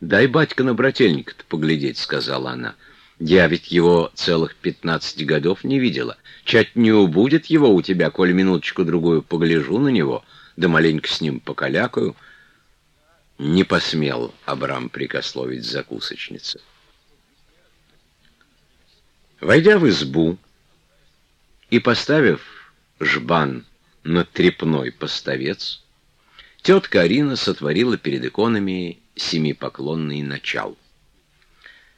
«Дай батька на брательника-то поглядеть», — сказала она. «Я ведь его целых пятнадцать годов не видела. Чать не убудет его у тебя, коль минуточку-другую погляжу на него, да маленько с ним покалякаю». Не посмел Абрам прикословить закусочнице. Войдя в избу и поставив жбан на трепной поставец, тетка Арина сотворила перед иконами семипоклонный начал.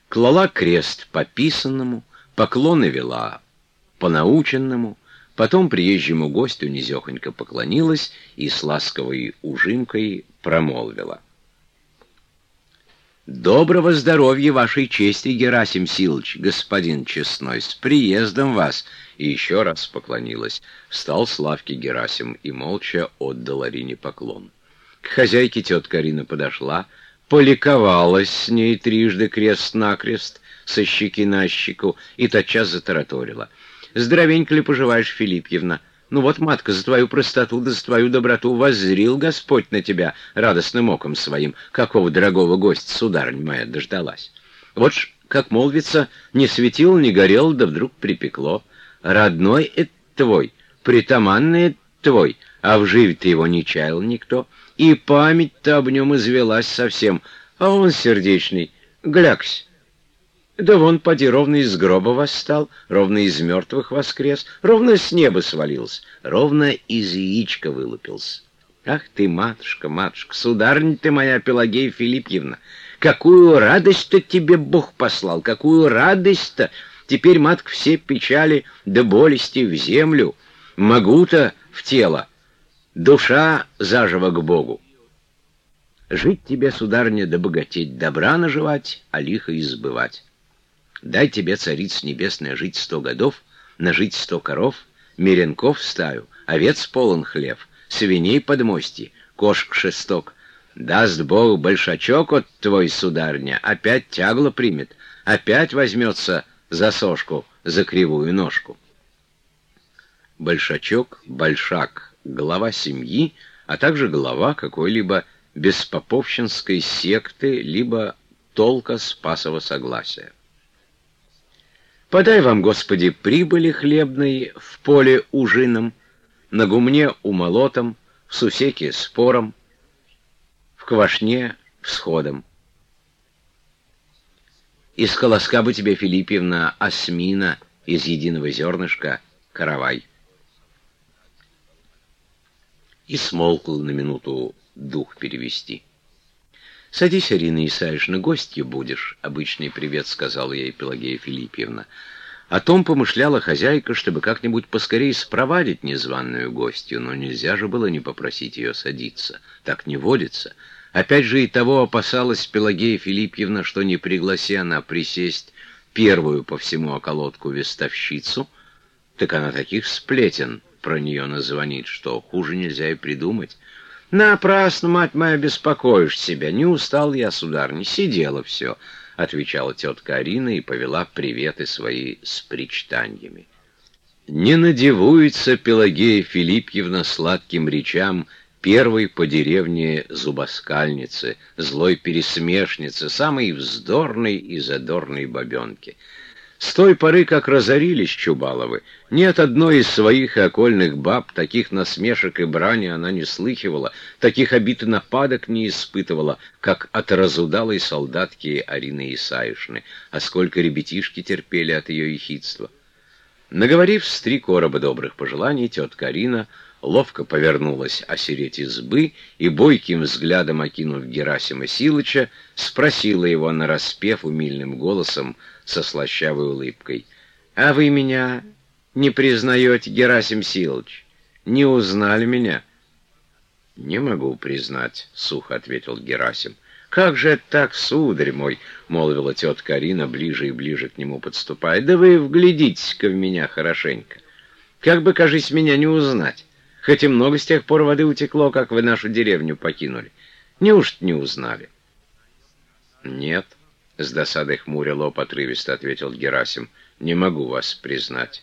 Клала крест по писанному, поклоны вела по наученному, потом приезжему гостю низехонько поклонилась и с ласковой ужимкой промолвила — Доброго здоровья вашей чести, Герасим Силыч, господин честной, с приездом вас!» И еще раз поклонилась. Встал с лавки Герасим и молча отдал Арине поклон. К хозяйке тетка Арина подошла, поликовалась с ней трижды крест-накрест, со щеки на щеку, и тотчас затараторила. «Здоровенько ли поживаешь, Филиппьевна?» Ну вот, матка, за твою простоту да за твою доброту воззрил Господь на тебя радостным оком своим, какого дорогого гостя, сударынь моя, дождалась. Вот ж, как молвится, не светил, не горел, да вдруг припекло. Родной это твой, притаманный твой, а в живе-то его не чаял никто, и память-то об нем извелась совсем, а он сердечный, гляксь, да вон, поди, ровно из гроба восстал, ровно из мертвых воскрес, ровно с неба свалился, ровно из яичка вылупился. Ах ты, матушка, матушка, сударня ты моя Пелагея Филиппьевна, какую радость-то тебе Бог послал, какую радость-то! Теперь, матка, все печали да болести в землю, могу-то в тело, душа заживо к Богу. Жить тебе, сударня, да богатеть, добра наживать, а лихо избывать. Дай тебе, царица небесная, жить сто годов, нажить сто коров, меренков стаю, овец полон хлев, свиней под мости, кошек шесток. Даст Бог большачок от твой, сударня, опять тягло примет, опять возьмется за сошку, за кривую ножку. Большачок, большак, глава семьи, а также глава какой-либо беспоповщинской секты, либо толка спасового согласия. Подай вам, Господи, прибыли хлебной в поле ужином, на гумне умолотом, в сусеке спором, в квашне всходом. Из колоска бы тебе, Филиппьевна, осмина, из единого зернышка каравай. И смолкл на минуту дух перевести. «Садись, Арина Исаевна, гостью будешь», — обычный привет сказала ей Пелагея Филиппьевна. О том помышляла хозяйка, чтобы как-нибудь поскорее спровадить незваную гостью, но нельзя же было не попросить ее садиться. Так не водится. Опять же и того опасалась Пелагея Филиппьевна, что не пригласи она присесть первую по всему околотку вестовщицу, так она таких сплетен про нее назвонит, что хуже нельзя и придумать. «Напрасно, мать моя, беспокоишь себя. Не устал я, сударь, сидела все», — отвечала тетка Арина и повела приветы свои с причтаниями. Не надевуется Пелагея Филиппьевна сладким речам первой по деревне зубоскальницы, злой пересмешницы, самой вздорной и задорной бабенки — с той поры, как разорились Чубаловы, нет одной из своих и окольных баб, таких насмешек и брани она не слыхивала, таких обид и нападок не испытывала, как от разудалой солдатки Арины Исаишны, а сколько ребятишки терпели от ее ехидства. Наговорив с три короба добрых пожеланий, тетка Арина ловко повернулась осереть избы и, бойким взглядом окинув Герасима Силыча, спросила его нараспев умильным голосом, со слащавой улыбкой. «А вы меня не признаете, Герасим Силыч? Не узнали меня?» «Не могу признать», — сухо ответил Герасим. «Как же это так, сударь мой?» — молвила тетка Арина, ближе и ближе к нему подступая. «Да вы вглядитесь-ка в меня хорошенько. Как бы, кажись, меня не узнать. Хоть и много с тех пор воды утекло, как вы нашу деревню покинули. Неужто не узнали?» «Нет», с досадой хмуря лоб отрывисто ответил Герасим. «Не могу вас признать».